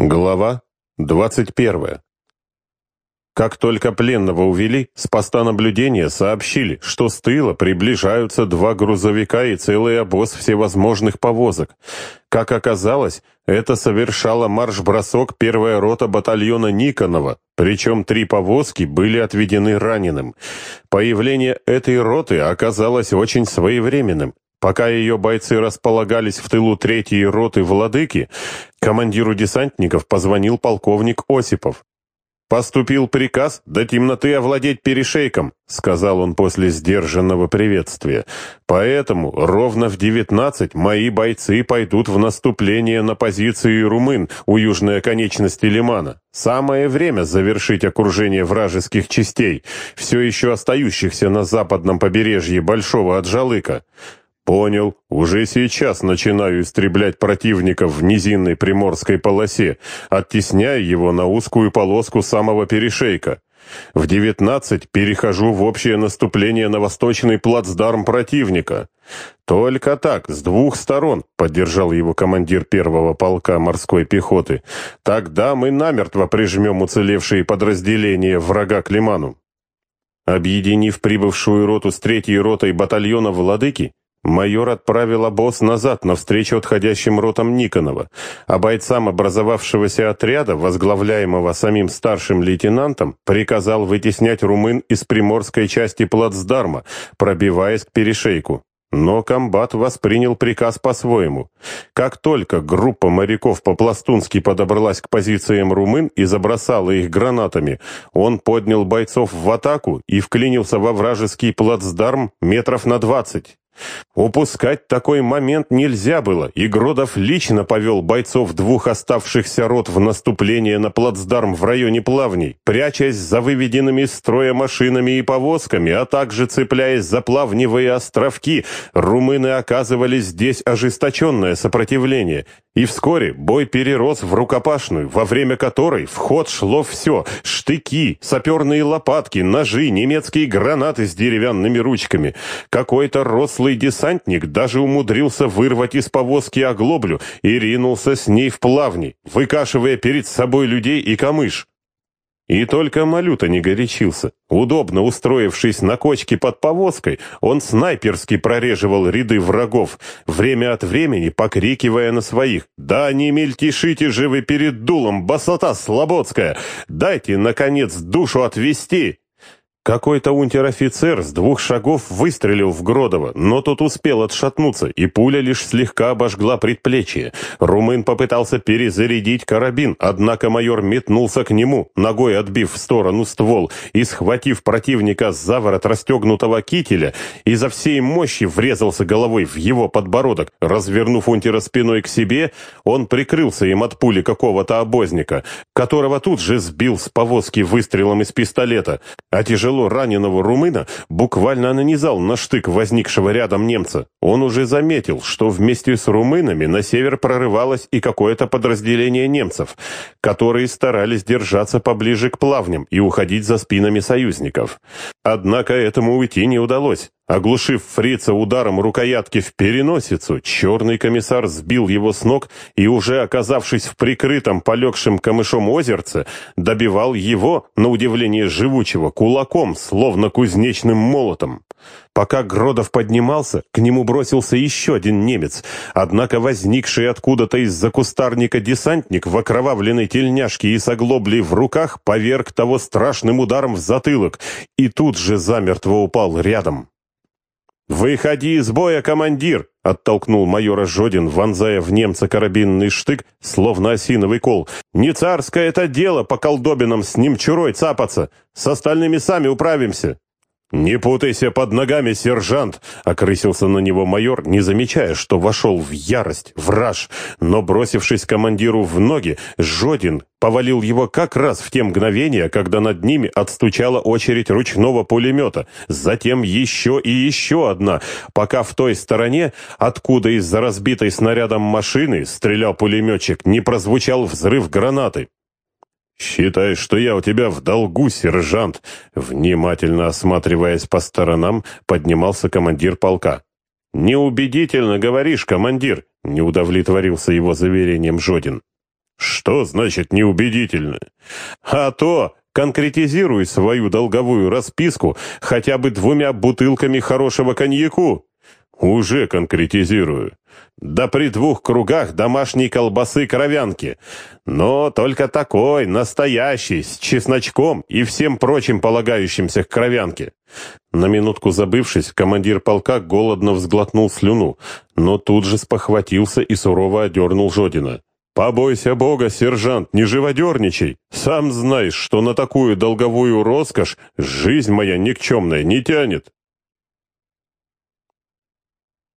Глава 21. Как только пленного увели, с поста наблюдения сообщили, что с тыла приближаются два грузовика и целый обоз всевозможных повозок. Как оказалось, это совершала марш-бросок первая рота батальона Никонова, причем три повозки были отведены раненым. Появление этой роты оказалось очень своевременным. Пока ее бойцы располагались в тылу третьей роты «Владыки», командиру десантников позвонил полковник Осипов. «Поступил приказ до темноты овладеть перешейком», — сказал он после сдержанного приветствия. «Поэтому ровно в девятнадцать мои бойцы пойдут в наступление на позиции румын у южной оконечности Лимана. Самое время завершить окружение вражеских частей, все еще остающихся на западном побережье Большого Аджалыка. «Понял. Уже сейчас начинаю истреблять противника в низинной приморской полосе, оттесняя его на узкую полоску самого перешейка. В девятнадцать перехожу в общее наступление на восточный плацдарм противника. Только так, с двух сторон, поддержал его командир первого полка морской пехоты. Тогда мы намертво прижмем уцелевшие подразделения врага к лиману. Объединив прибывшую роту с третьей ротой батальона «Владыки», Майор отправил обоз назад навстречу отходящим ротам Никонова, а бойцам образовавшегося отряда, возглавляемого самим старшим лейтенантом, приказал вытеснять румын из приморской части плацдарма, пробиваясь к перешейку. Но комбат воспринял приказ по-своему. Как только группа моряков по-пластунски подобралась к позициям румын и забросала их гранатами, он поднял бойцов в атаку и вклинился во вражеский плацдарм метров на двадцать. Упускать такой момент нельзя было, и Гродов лично повел бойцов двух оставшихся рот в наступление на плацдарм в районе плавней, прячась за выведенными из строя машинами и повозками, а также цепляясь за плавневые островки, румыны оказывали здесь ожесточенное сопротивление, и вскоре бой перерос в рукопашную, во время которой в ход шло все — штыки, саперные лопатки, ножи, немецкие гранаты с деревянными ручками. Какой-то рослый десантник даже умудрился вырвать из повозки оглоблю и ринулся с ней в плавни, выкашивая перед собой людей и камыш. И только Малюта не горячился. Удобно устроившись на кочке под повозкой, он снайперски прореживал ряды врагов, время от времени покрикивая на своих «Да не мельтешите же вы перед дулом, басота слободская! Дайте, наконец, душу отвести!» Какой-то унтер-офицер с двух шагов выстрелил в Гродова, но тот успел отшатнуться, и пуля лишь слегка обожгла предплечье. Румын попытался перезарядить карабин, однако майор метнулся к нему, ногой отбив в сторону ствол, и, схватив противника за ворот расстегнутого кителя, изо всей мощи врезался головой в его подбородок. Развернув унтера спиной к себе, он прикрылся им от пули какого-то обозника, которого тут же сбил с повозки выстрелом из пистолета, а тяжело раненого румына буквально нанизал на штык возникшего рядом немца. Он уже заметил, что вместе с румынами на север прорывалось и какое-то подразделение немцев, которые старались держаться поближе к плавням и уходить за спинами союзников. Однако этому уйти не удалось. Оглушив фрица ударом рукоятки в переносицу, черный комиссар сбил его с ног и, уже оказавшись в прикрытом полегшим камышом озерце, добивал его, на удивление живучего, кулаком, словно кузнечным молотом. Пока Гродов поднимался, к нему бросился еще один немец, однако возникший откуда-то из-за кустарника десантник в окровавленной тельняшке и с оглоблей в руках поверг того страшным ударом в затылок и тут же замертво упал рядом. «Выходи из боя, командир!» — оттолкнул майора Жодин, вонзая в немца карабинный штык, словно осиновый кол. «Не царское это дело по колдобинам с ним чурой цапаться! С остальными сами управимся!» «Не путайся под ногами, сержант!» — окрысился на него майор, не замечая, что вошел в ярость, в раж, но, бросившись командиру в ноги, Жодин повалил его как раз в те мгновения, когда над ними отстучала очередь ручного пулемета, затем еще и еще одна, пока в той стороне, откуда из-за разбитой снарядом машины стрелял пулеметчик, не прозвучал взрыв гранаты. «Считай, что я у тебя в долгу, сержант!» Внимательно осматриваясь по сторонам, поднимался командир полка. «Неубедительно говоришь, командир!» — не удовлетворился его заверением Жодин. Что значит неубедительно? А то, конкретизируй свою долговую расписку хотя бы двумя бутылками хорошего коньяку. Уже конкретизирую. Да при двух кругах домашней колбасы-кровянки. Но только такой, настоящий, с чесночком и всем прочим полагающимся к кровянке. На минутку забывшись, командир полка голодно взглотнул слюну, но тут же спохватился и сурово одернул Жодина. «Побойся Бога, сержант, не живодерничай! Сам знаешь, что на такую долговую роскошь жизнь моя никчемная не тянет!»